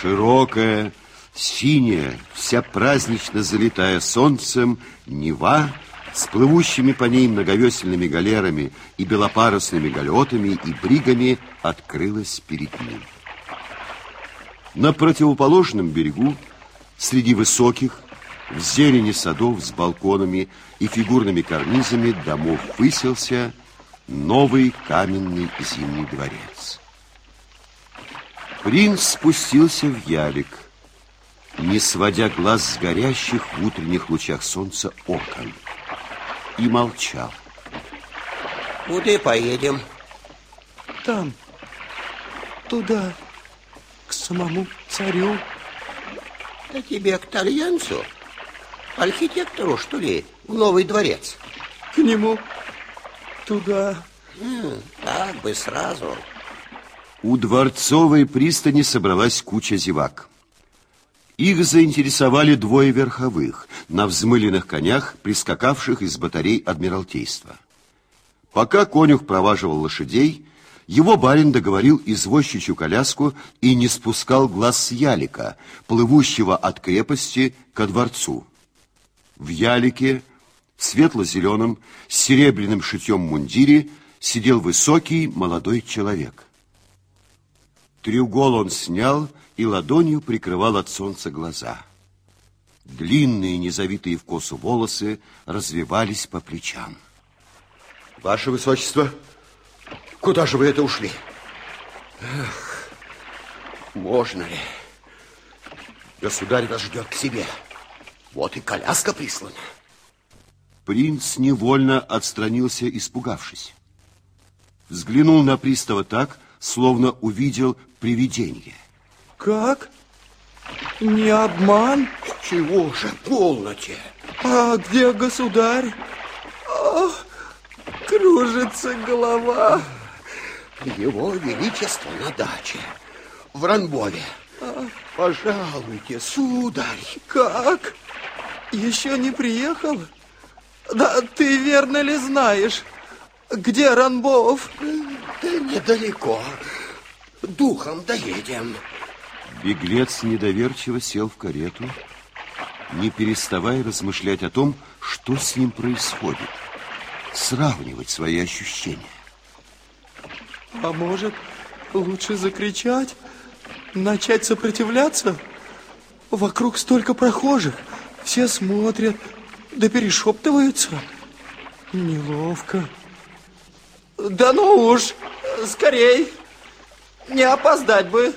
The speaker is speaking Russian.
Широкая, синяя, вся празднично залитая солнцем Нева с плывущими по ней многовесельными галерами и белопарусными галетами и бригами открылась перед ним. На противоположном берегу, среди высоких, в зелени садов с балконами и фигурными карнизами домов выселся новый каменный зимний дворец. Принц спустился в ялик, не сводя глаз с горящих в утренних лучах солнца окон, и молчал. Куда поедем? Там, туда, к самому царю. Да тебе к итальянцу? Архитектору, что ли, в новый дворец? К нему, туда. М, так бы сразу. У дворцовой пристани собралась куча зевак. Их заинтересовали двое верховых на взмыленных конях, прискакавших из батарей Адмиралтейства. Пока конюх проваживал лошадей, его барин договорил извозчичью коляску и не спускал глаз с ялика, плывущего от крепости ко дворцу. В ялике, в светло-зеленом, с серебряным шитьем мундире, сидел высокий молодой человек. Треугол он снял и ладонью прикрывал от солнца глаза. Длинные, незавитые в косу волосы развивались по плечам. Ваше Высочество, куда же вы это ушли? Эх, можно ли? Государь вас ждет к себе. Вот и коляска прислана. Принц невольно отстранился, испугавшись. Взглянул на пристава так, словно увидел привидение. Как? Не обман? Чего же, полноте? А где государь? О, кружится голова. Его Величество на даче в Ранбове. Пожалуйте, сударь. Как? Еще не приехал? Да ты верно ли знаешь, где Ранбов? Да недалеко. Духом доедем. Беглец недоверчиво сел в карету, не переставая размышлять о том, что с ним происходит, сравнивать свои ощущения. А может, лучше закричать, начать сопротивляться? Вокруг столько прохожих, все смотрят, да перешептываются. Неловко. Да ну уж, скорей, не опоздать бы.